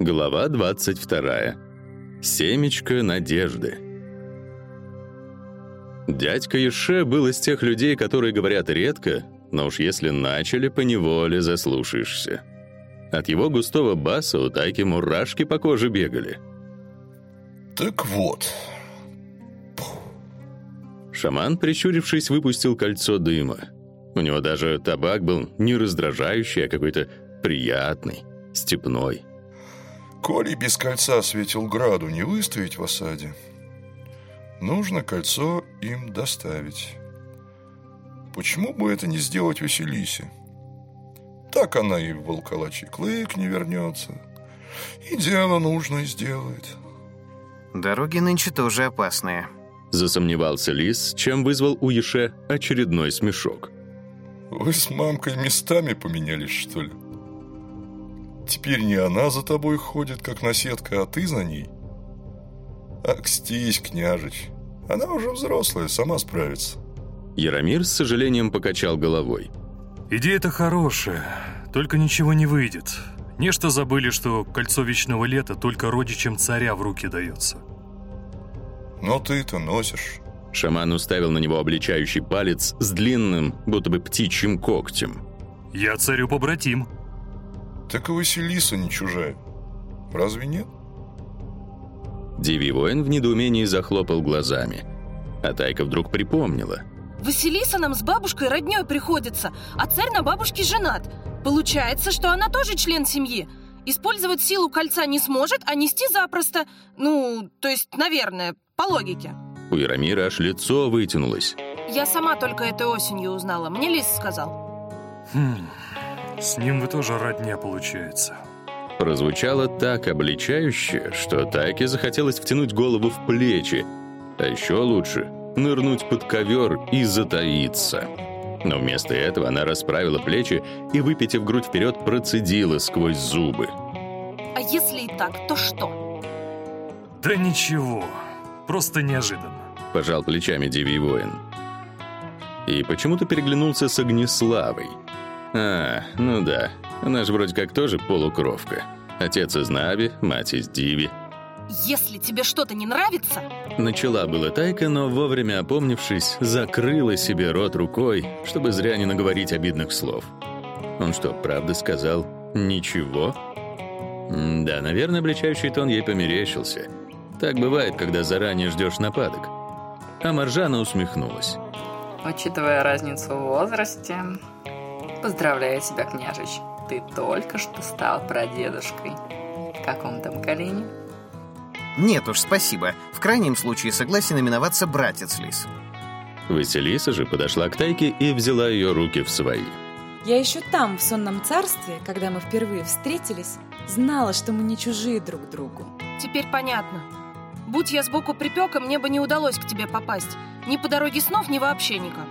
Глава 22. Семечко надежды. Дядька Еше был из тех людей, которые говорят редко, но уж если начали, поневоле заслушаешься. От его густого баса у Тайки мурашки по коже бегали. Так вот. Шаман, прищурившись, выпустил кольцо дыма. У него даже табак был не раздражающий, а какой-то приятный, степной. Коли без кольца светил граду не выставить в осаде, нужно кольцо им доставить. Почему бы это не сделать Василисе? Так она и в волколачий клык не вернется. И дело нужно сделать. Дороги нынче тоже опасные. Засомневался Лис, чем вызвал у Еше очередной смешок. Вы с мамкой местами поменялись, что ли? Теперь не она за тобой ходит, как наседка, а ты за ней? Акстись, княжич. Она уже взрослая, сама справится. Яромир с сожалением покачал головой. Идея-то хорошая, только ничего не выйдет. Нечто забыли, что кольцо вечного лета только родичам царя в руки дается. Но ты-то носишь. Шаман уставил на него обличающий палец с длинным, будто бы птичьим когтем. Я царю побратим. Так и Василиса не чужая. Разве нет? Диви воин в недоумении захлопал глазами. А Тайка вдруг припомнила. Василиса нам с бабушкой роднёй приходится, а царь на бабушке женат. Получается, что она тоже член семьи. Использовать силу кольца не сможет, а нести запросто. Ну, то есть, наверное, по логике. У Яромира аж лицо вытянулось. Я сама только этой осенью узнала. Мне Лис сказал. Хм, с ним вы тоже родня получается. Прозвучало так обличающе, что Тайке захотелось втянуть голову в плечи, а еще лучше нырнуть под ковер и затаиться. Но вместо этого она расправила плечи и, выпитив грудь вперед, процедила сквозь зубы. А если и так, то что? Да ничего, просто неожиданно. Пожал плечами Дивий воин. И почему-то переглянулся с Огнеславой. А, ну да, она же вроде как тоже полукровка. Отец из Нави, мать из Диви. Если тебе что-то не нравится... Начала была Тайка, но вовремя опомнившись, закрыла себе рот рукой, чтобы зря не наговорить обидных слов. Он что, правда сказал «ничего»? М да, наверное, обличающий тон ей померещился. Так бывает, когда заранее ждешь нападок. А Маржана усмехнулась. Учитывая разницу в возрасте, поздравляю тебя, княжич. Ты только что стал прадедушкой. В каком там колене? Нет уж, спасибо. В крайнем случае согласен именоваться братец Лис. Василиса же подошла к Тайке и взяла ее руки в свои. Я еще там, в сонном царстве, когда мы впервые встретились, знала, что мы не чужие друг другу. Теперь понятно. Будь я сбоку припека, мне бы не удалось к тебе попасть. Ни по дороге снов, ни вообще никак.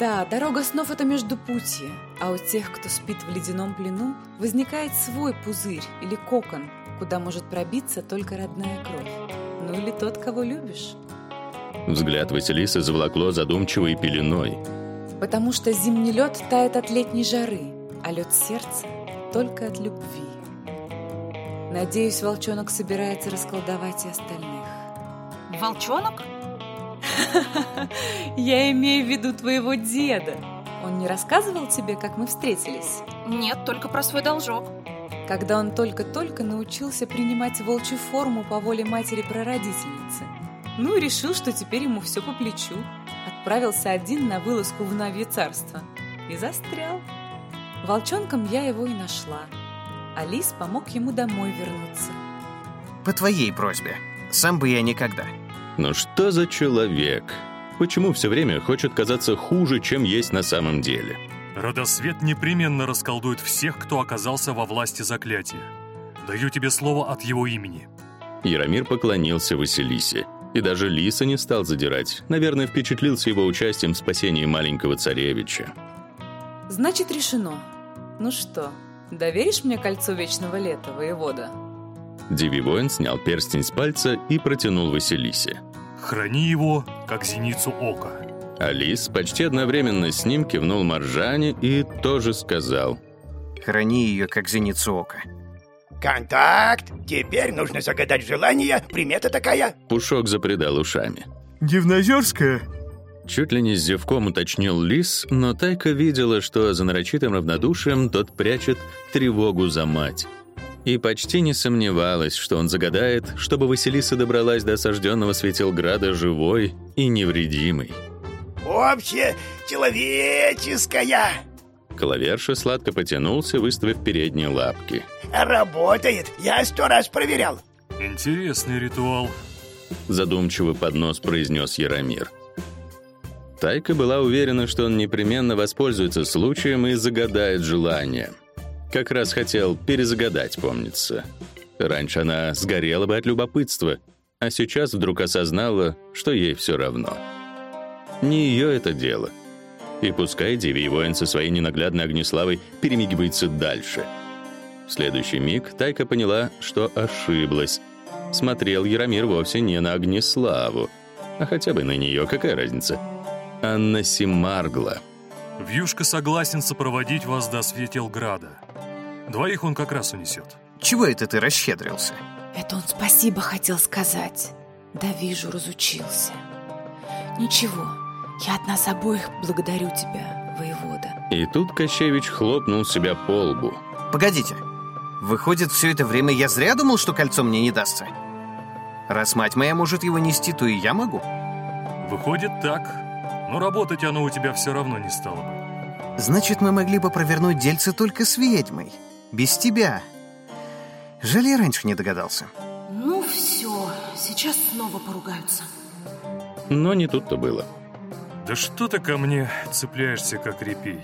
Да, дорога снов — это междупутье, а у тех, кто спит в ледяном плену, возникает свой пузырь или кокон, куда может пробиться только родная кровь. Ну или тот, кого любишь. Взгляд Василисы заволокло задумчивой пеленой. Потому что зимний лед тает от летней жары, а лед сердца только от любви. Надеюсь, волчонок собирается расколдовать и остальных. Волчонок? Я имею в виду твоего деда. Он не рассказывал тебе, как мы встретились? Нет, только про свой должок. Когда он только-только научился принимать волчью форму по воле матери-прародительницы. Ну и решил, что теперь ему все по плечу. Отправился один на вылазку в Навье царство. И застрял. Волчонком я его и нашла. Алис помог ему домой вернуться. По твоей просьбе. Сам бы я никогда. Ну что за человек? Почему все время хочет казаться хуже, чем есть на самом деле? Родосвет непременно расколдует всех, кто оказался во власти заклятия. Даю тебе слово от его имени. Яромир поклонился Василисе. И даже Лиса не стал задирать. Наверное, впечатлился его участием в спасении маленького царевича. Значит, решено. Ну что, доверишь мне кольцо вечного лета, воевода? Диви воин снял перстень с пальца и протянул Василисе. Храни его, как зеницу ока. Алис почти одновременно с ним кивнул Маржане и тоже сказал. Храни ее, как зеницу ока. Контакт. Теперь нужно загадать желание. Примета такая. Пушок запредал ушами. Дивнозерская? Чуть ли не с зевком уточнил Лис, но Тайка видела, что за нарочитым равнодушием тот прячет тревогу за мать. И почти не сомневалась, что он загадает, чтобы Василиса добралась до осажденного Светилграда живой и невредимой. Общечеловеческая. Клаверша сладко потянулся, выставив передние лапки. Работает. Я сто раз проверял. Интересный ритуал. Задумчиво под нос произнес Яромир. Тайка была уверена, что он непременно воспользуется случаем и загадает желание. Как раз хотел перезагадать, помнится. Раньше она сгорела бы от любопытства, а сейчас вдруг осознала, что ей все равно. Не ее это дело. И пускай Диви воин со своей ненаглядной огнеславой перемигивается дальше. В следующий миг Тайка поняла, что ошиблась. Смотрел Яромир вовсе не на огнеславу, а хотя бы на нее, какая разница — Анна Симаргла. Вьюшка согласен сопроводить вас до Светелграда. Двоих он как раз унесет. Чего это ты расщедрился? Это он спасибо хотел сказать. Да вижу, разучился. Ничего, я от нас обоих благодарю тебя, воевода. И тут Кощевич хлопнул себя по лбу. Погодите. Выходит, все это время я зря думал, что кольцо мне не дастся? Раз мать моя может его нести, то и я могу. Выходит так. Но работать оно у тебя все равно не стало бы. Значит, мы могли бы провернуть дельце только с ведьмой. Без тебя. Жаль, я раньше не догадался. Ну все, сейчас снова поругаются. Но не тут-то было. Да что ты ко мне цепляешься, как репей?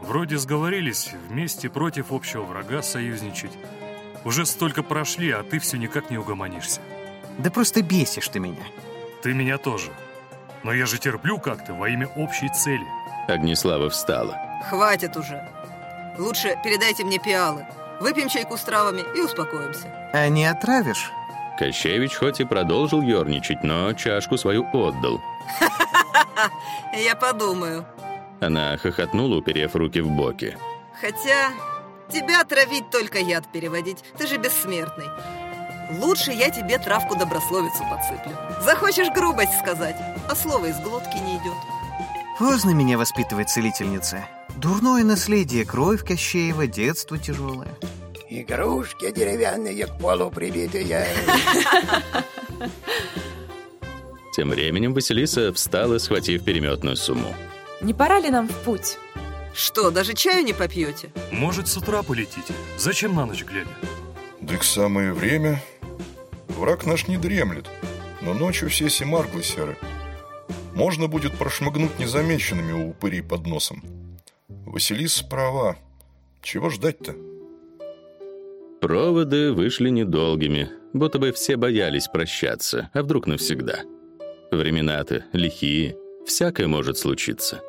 Вроде сговорились вместе против общего врага союзничать. Уже столько прошли, а ты все никак не угомонишься. Да просто бесишь ты меня. Ты меня тоже. Но я же терплю как-то во имя общей цели. Огнеслава встала. Хватит уже. Лучше передайте мне пиалы. Выпьем чайку с травами и успокоимся. А не отравишь? Кощевич хоть и продолжил ерничать, но чашку свою отдал. Я подумаю. Она хохотнула, уперев руки в боки. Хотя тебя травить только яд переводить. Ты же бессмертный. Лучше я тебе травку-добрословицу подсыплю. Захочешь грубость сказать, а слово из глотки не идет. Поздно меня воспитывать целительница. Дурное наследие, кровь Кощеева, детство тяжелое. Игрушки деревянные к полу прибитые. Тем временем Василиса встала, схватив переметную сумму. Не пора ли нам в путь? Что, даже чаю не попьете? Может, с утра полетите? Зачем на ночь глядя? Да к самое время. Враг наш не дремлет, но ночью все семарглы серы. Можно будет прошмыгнуть незамеченными у упырей под носом. Василиса права. Чего ждать-то? Проводы вышли недолгими, будто бы все боялись прощаться, а вдруг навсегда. Времена-то лихие, всякое может случиться.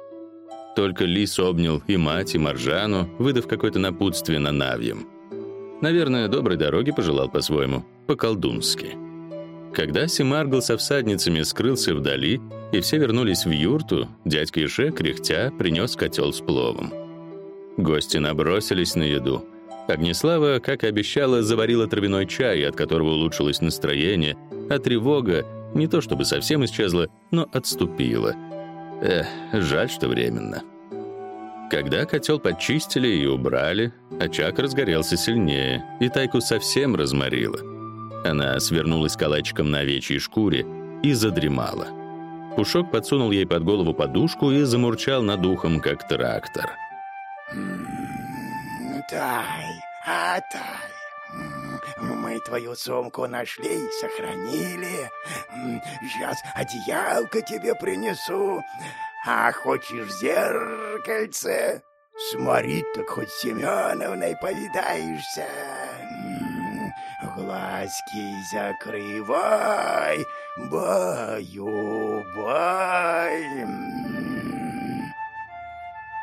Только Лис обнял и мать, и Маржану, выдав какое-то напутствие на Навьем. Наверное, доброй дороги пожелал по-своему, по-колдунски. Когда Семаргл со всадницами скрылся вдали, и все вернулись в юрту, дядька Ише, кряхтя, принес котел с пловом. Гости набросились на еду. Огнеслава, как и обещала, заварила травяной чай, от которого улучшилось настроение, а тревога не то чтобы совсем исчезла, но отступила. Эх, жаль, что временно. Когда котел почистили и убрали, очаг разгорелся сильнее, и Тайку совсем разморило. Она свернулась калачиком на овечьей шкуре и задремала. Пушок подсунул ей под голову подушку и замурчал над ухом, как трактор. Тай, а тай. Мы твою сумку нашли, сохранили. Сейчас одеялко тебе принесу. А хочешь зеркальце? Смотри, так хоть Семеновной повидаешься. Глазки закрывай, баю-бай.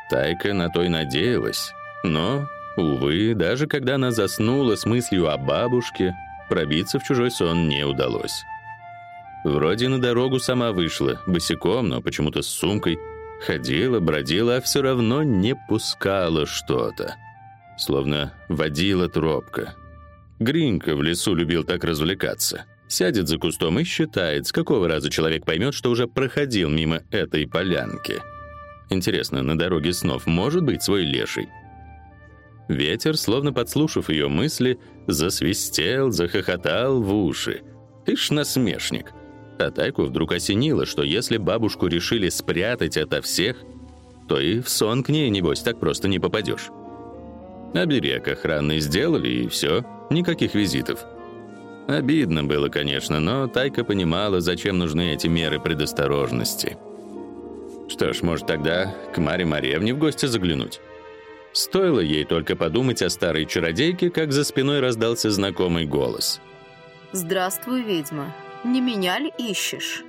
Тайка на то и надеялась. Но, увы, даже когда она заснула с мыслью о бабушке, пробиться в чужой сон не удалось. Вроде на дорогу сама вышла, босиком, но почему-то с сумкой. Ходила, бродила, а все равно не пускала что-то. Словно водила тропка. Гринька в лесу любил так развлекаться. Сядет за кустом и считает, с какого раза человек поймет, что уже проходил мимо этой полянки. Интересно, на дороге снов может быть свой леший? Ветер, словно подслушав ее мысли, засвистел, захохотал в уши. Ты ж насмешник. А Тайку вдруг осенило, что если бабушку решили спрятать ото всех, то и в сон к ней, небось, так просто не попадешь. Оберег охранный сделали, и все, никаких визитов. Обидно было, конечно, но Тайка понимала, зачем нужны эти меры предосторожности. Что ж, может тогда к Маре Маревне в гости заглянуть? Стоило ей только подумать о старой чародейке, как за спиной раздался знакомый голос. «Здравствуй, ведьма. Не меня ли ищешь?»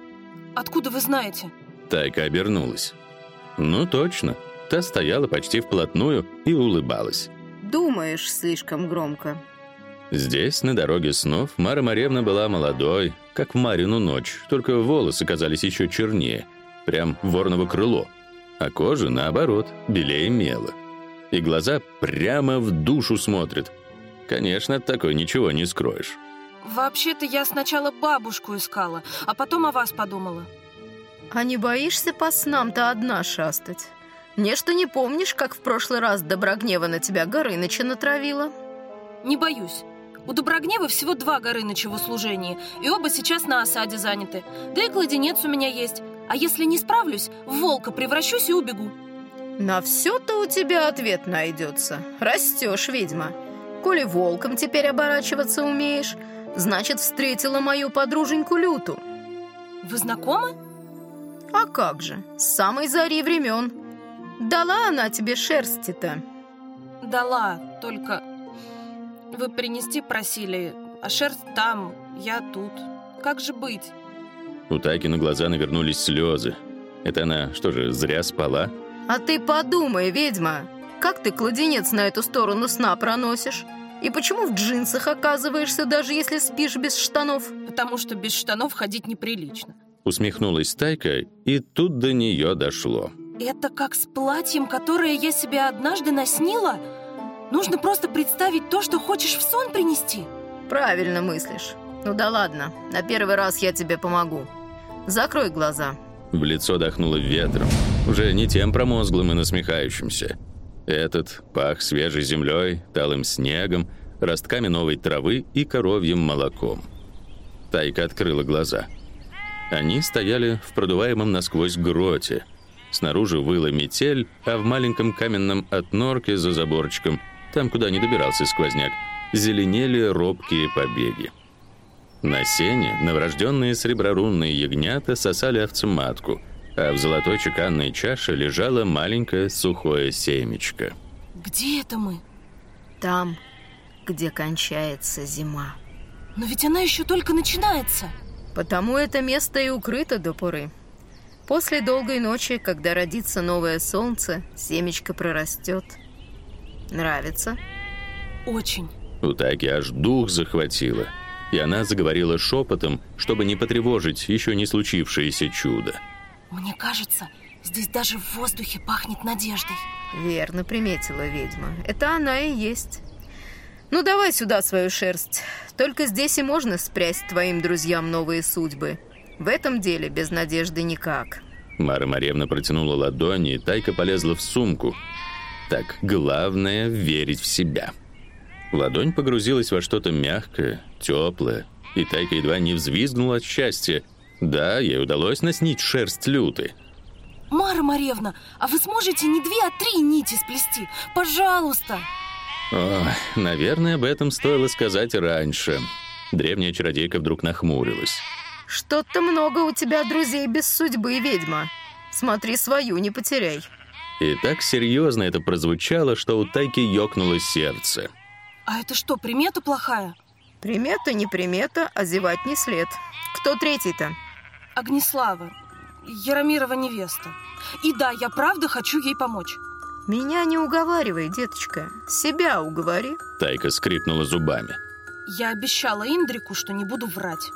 Откуда вы знаете? Тайка обернулась. Ну точно. Та стояла почти вплотную и улыбалась. «Думаешь слишком громко». Здесь, на дороге снов, Мара Маревна была молодой, как в Марину ночь, только волосы казались еще чернее, прям ворново крыло, а кожа, наоборот, белее мела. И глаза прямо в душу смотрят. Конечно, от такой ничего не скроешь. Вообще-то я сначала бабушку искала, а потом о вас подумала. «А не боишься по снам-то одна шастать? Нечто не помнишь, как в прошлый раз Доброгнева на тебя Горыныча натравила?» Не боюсь. У Доброгнева всего два Горыныча в услужении, и оба сейчас на осаде заняты. Да и кладенец у меня есть. А если не справлюсь, в волка превращусь и убегу. На все-то у тебя ответ найдется. Растешь, ведьма. Коли волком теперь оборачиваться умеешь, значит, встретила мою подруженьку Люту. Вы знакомы? А как же, с самой зари времен. Дала она тебе шерсти-то. Дала, только вы принести просили, а шерсть там, я тут. Как же быть? У Тайки на глаза навернулись слезы. Это она, что же, зря спала? А ты подумай, ведьма, как ты кладенец на эту сторону сна проносишь? И почему в джинсах оказываешься, даже если спишь без штанов? Потому что без штанов ходить неприлично. Усмехнулась Тайка, и тут до нее дошло. Это как с платьем, которое я себе однажды наснила? Нужно просто представить то, что хочешь в сон принести. Правильно мыслишь. Ну да ладно, на первый раз я тебе помогу. Закрой глаза. В лицо дохнуло ветром, уже не тем промозглым и насмехающимся. Этот пах свежей землей, талым снегом, ростками новой травы и коровьим молоком. Тайка открыла глаза. Они стояли в продуваемом насквозь гроте. Снаружи выла метель, а в маленьком каменном отнорке за заборчиком – там, куда не добирался сквозняк, зеленели робкие побеги. На сене новорожденные среброрунные ягнята сосали овцематку, а в золотой чеканной чаше лежало маленькое сухое семечко. Где это мы? Там, где кончается зима. Но ведь она еще только начинается. Потому это место и укрыто до поры. После долгой ночи, когда родится новое солнце, семечко прорастет – Нравится? Очень. У Таки аж дух захватило, и она заговорила шепотом, чтобы не потревожить еще не случившееся чудо. Мне кажется, здесь даже в воздухе пахнет надеждой. Верно приметила ведьма. Это она и есть. Ну, давай сюда свою шерсть. Только здесь и можно спрясть твоим друзьям новые судьбы. В этом деле без надежды никак. Мара Маревна протянула ладони, и Тайка полезла в сумку, так, главное — верить в себя. Ладонь погрузилась во что-то мягкое, теплое, и Тайка едва не взвизгнула от счастья. Да, ей удалось наснить шерсть люты. Мара Маревна, а вы сможете не две, а три нити сплести? Пожалуйста! О, наверное, об этом стоило сказать раньше. Древняя чародейка вдруг нахмурилась. Что-то много у тебя друзей без судьбы, ведьма. Смотри, свою не потеряй. И так серьезно это прозвучало, что у Тайки ёкнуло сердце. А это что, примета плохая? Примета не примета, а зевать не след. Кто третий-то? Огнеслава, Яромирова невеста. И да, я правда хочу ей помочь. Меня не уговаривай, деточка. Себя уговори. Тайка скрипнула зубами. Я обещала Индрику, что не буду врать.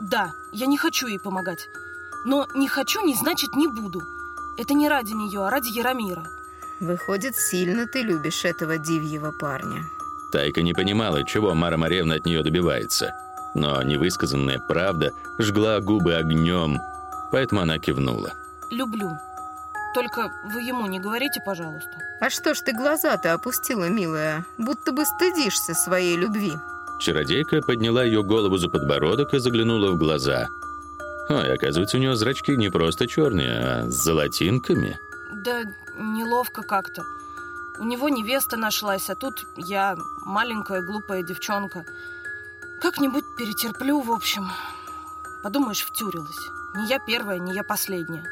Да, я не хочу ей помогать. Но не хочу не значит не буду. Это не ради нее, а ради Яромира. Выходит, сильно ты любишь этого дивьего парня. Тайка не понимала, чего Мара Маревна от нее добивается. Но невысказанная правда жгла губы огнем, поэтому она кивнула. Люблю. Только вы ему не говорите, пожалуйста. А что ж ты глаза-то опустила, милая? Будто бы стыдишься своей любви. Чародейка подняла ее голову за подбородок и заглянула в глаза. Ой, оказывается, у нее зрачки не просто черные, а с золотинками. Да неловко как-то. У него невеста нашлась, а тут я маленькая глупая девчонка. Как-нибудь перетерплю, в общем. Подумаешь, втюрилась. Не я первая, не я последняя.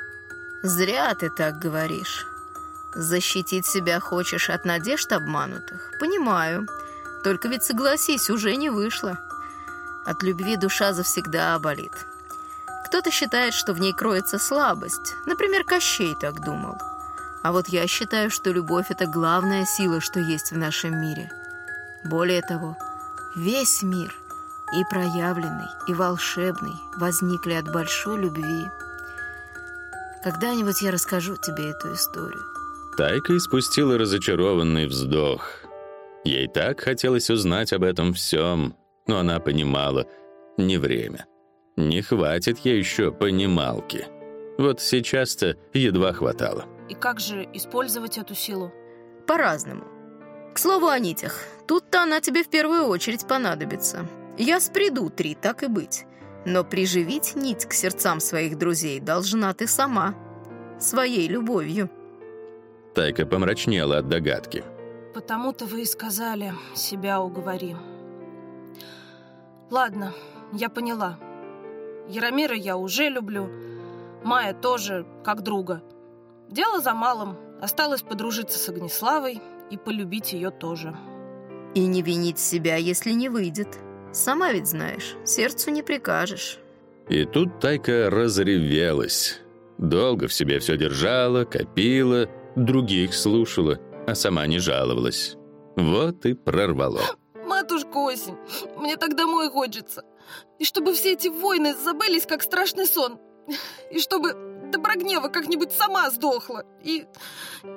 Зря ты так говоришь. Защитить себя хочешь от надежд обманутых? Понимаю. Только ведь, согласись, уже не вышло. От любви душа завсегда болит. Кто-то считает, что в ней кроется слабость. Например, Кощей так думал. А вот я считаю, что любовь — это главная сила, что есть в нашем мире. Более того, весь мир, и проявленный, и волшебный, возникли от большой любви. Когда-нибудь я расскажу тебе эту историю. Тайка испустила разочарованный вздох. Ей так хотелось узнать об этом всем, но она понимала — не время. Не хватит ей еще понималки. Вот сейчас-то едва хватало. И как же использовать эту силу? По-разному. К слову о нитях. Тут-то она тебе в первую очередь понадобится. Я спреду три, так и быть. Но приживить нить к сердцам своих друзей должна ты сама. Своей любовью. Тайка помрачнела от догадки. Потому-то вы и сказали, себя уговори. Ладно, я поняла. Яромира я уже люблю. Майя тоже, как друга. Дело за малым. Осталось подружиться с Огнеславой и полюбить ее тоже. И не винить себя, если не выйдет. Сама ведь знаешь, сердцу не прикажешь. И тут Тайка разревелась. Долго в себе все держала, копила, других слушала, а сама не жаловалась. Вот и прорвало. Матушка осень, мне так домой хочется. И чтобы все эти войны забылись, как страшный сон. И чтобы Доброгнева как-нибудь сама сдохла. И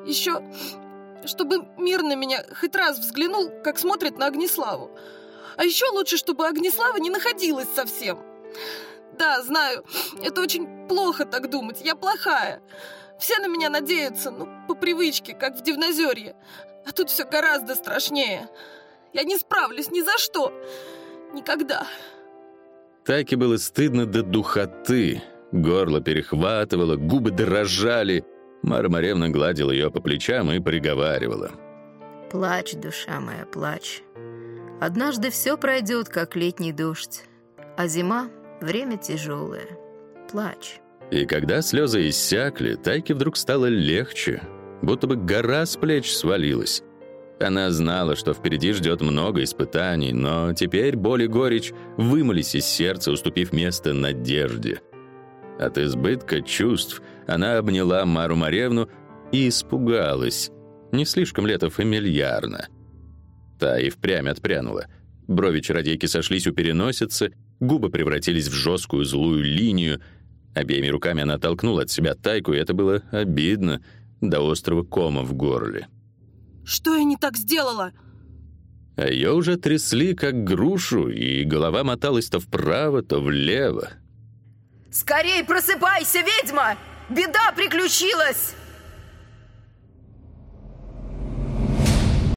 еще, чтобы мир на меня хоть раз взглянул, как смотрит на Огнеславу. А еще лучше, чтобы Огнеслава не находилась совсем. Да, знаю, это очень плохо так думать, я плохая. Все на меня надеются, ну, по привычке, как в Дивнозерье. А тут все гораздо страшнее. Я не справлюсь ни за что. Никогда. Таке было стыдно до духоты. Горло перехватывало, губы дрожали. Мара Маревна гладила ее по плечам и приговаривала. Плачь, душа моя, плачь. Однажды все пройдет, как летний дождь. А зима — время тяжелое. Плачь. И когда слезы иссякли, Тайке вдруг стало легче, будто бы гора с плеч свалилась. Она знала, что впереди ждет много испытаний, но теперь боль и горечь вымылись из сердца, уступив место надежде. От избытка чувств она обняла Мару Маревну и испугалась. Не слишком ли это фамильярно? Та и впрямь отпрянула. Брови чародейки сошлись у переносицы, губы превратились в жесткую злую линию. Обеими руками она толкнула от себя тайку, и это было обидно до острого кома в горле. Что я не так сделала? А ее уже трясли, как грушу, и голова моталась то вправо, то влево. Скорей просыпайся, ведьма! Беда приключилась!